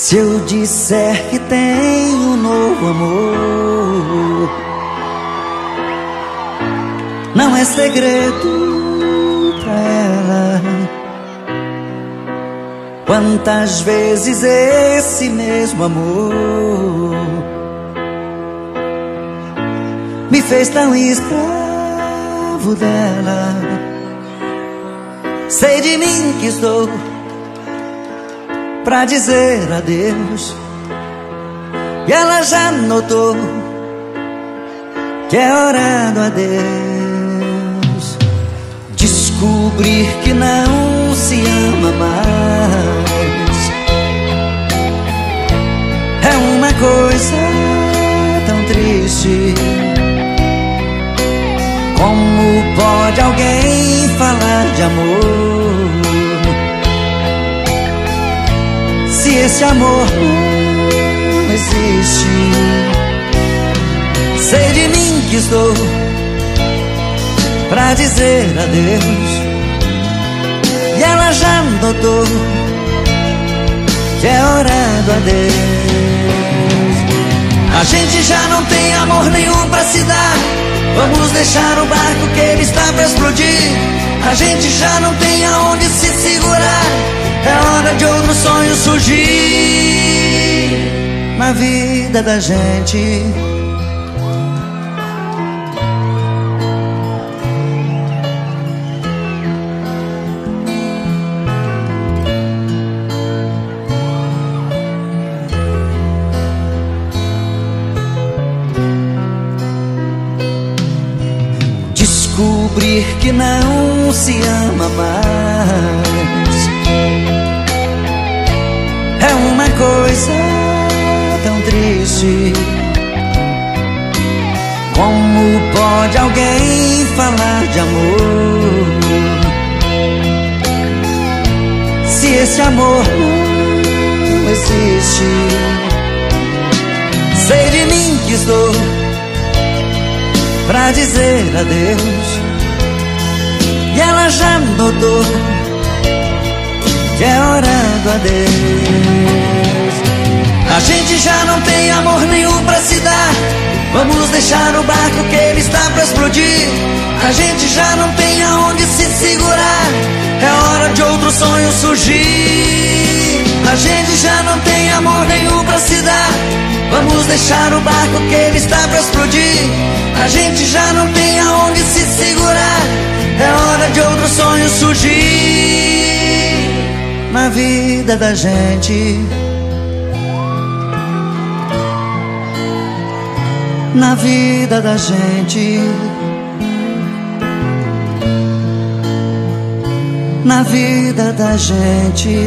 Se eu disser que tenho um novo amor, não é segredo pra ela. Quantas vezes esse mesmo amor me fez tão escravo dela. Sei de mim que estou pra dizer adeus. E ela já notou que é hora do adeus. Descobrir que não se ama mais é uma coisa tão triste. Como pode alguém falar de amor? Se esse amor não existe. Sei de mim que estou pra dizer adeus. E ela já notou que é hora do adeus. A gente já não tem amor nenhum pra se dar. Vamos deixar o barco que ele está pra explodir. A gente já não tem aonde se segurar. Sonho surgir na vida da gente. Descobrir que não se ama mais coisa tão triste. Como pode alguém falar de amor? Se esse amor não existe, sei de mim que estou pra dizer adeus. E ela já notou que é hora do adeus. Já não tem amor nenhum pra se dar. Vamos deixar o barco que ele está pra explodir. A gente já não tem aonde se segurar. É hora de outro sonho surgir. A gente já não tem amor nenhum pra se dar. Vamos deixar o barco que ele está pra explodir. A gente já não tem aonde se segurar. É hora de outro sonho surgir na vida da gente. Na vida da gente. Na vida da gente.